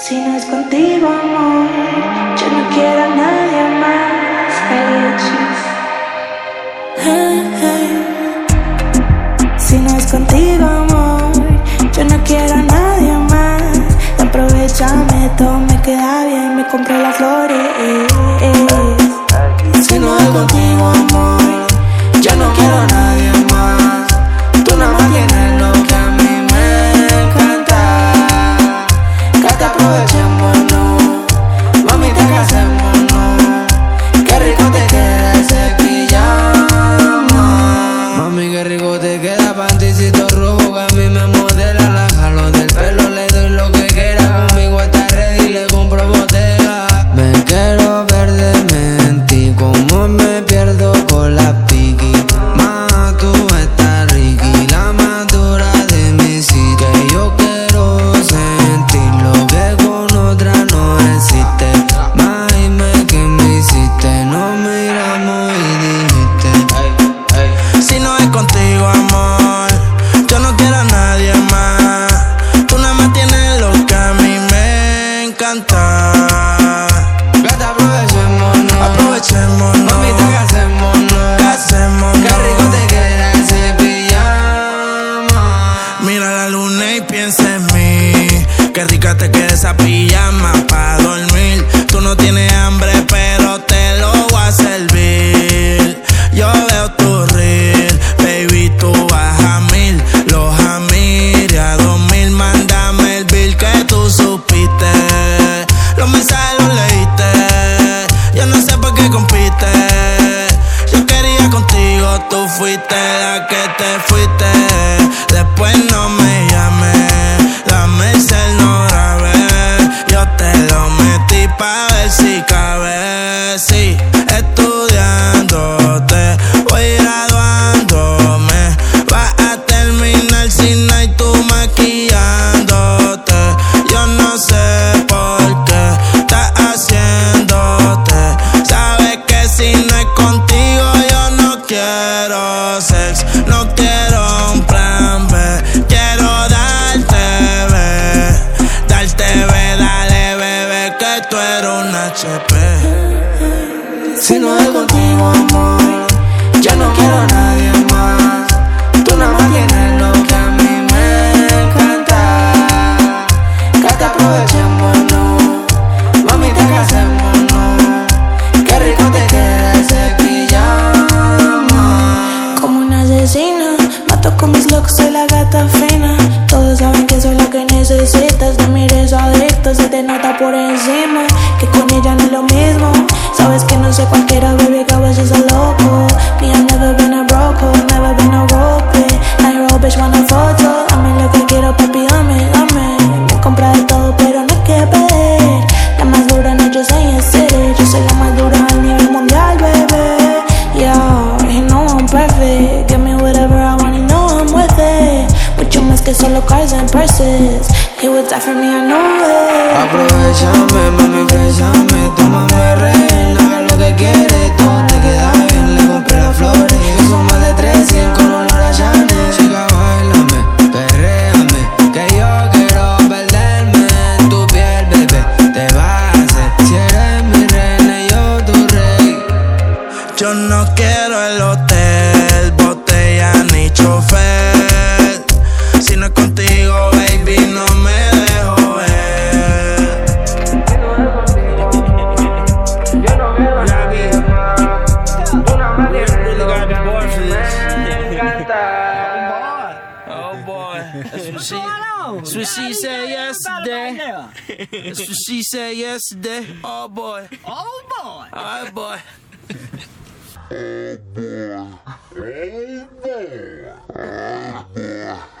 Si no es contigo, amor, yo no quiero a nadie más. Si no es contigo, amor, yo no quiero a nadie más. Aprovechame, todo me queda bien, me compro las flores. Si no es contigo, amor, aprovechémonos, aprovechémonos. Mami, te casémonos, casémonos. Qué rico te queda ese pijama. Mira la luna y piensa en mí. Qué rica te queda esa pijama pa' dormir. Tú no tienes hambre, tú fuiste la que te fuiste. Nota por encima. Que con ella no es lo mismo. Sabes que no sé cualquiera, baby, que a veces es que solo cars and purses. He would die for me, I know it. Aprovechame, mami, bésame, tómame reina, lo que quieres, todo te queda bien, le compré las flores, son más de 300 con olor a Chanel. Chica, bailame, perréame, que yo quiero perderme en tu piel, bebé, te vas a hacer, si eres mi reina y yo tu rey. Yo no quiero el hotel, botella ni chofer. Si no es contigo, baby, no me dejo ver. Oh boy, that's what she, that's what she said yesterday. That's what she said yesterday. Oh boy, Oh boy. oh boy. Oh boy.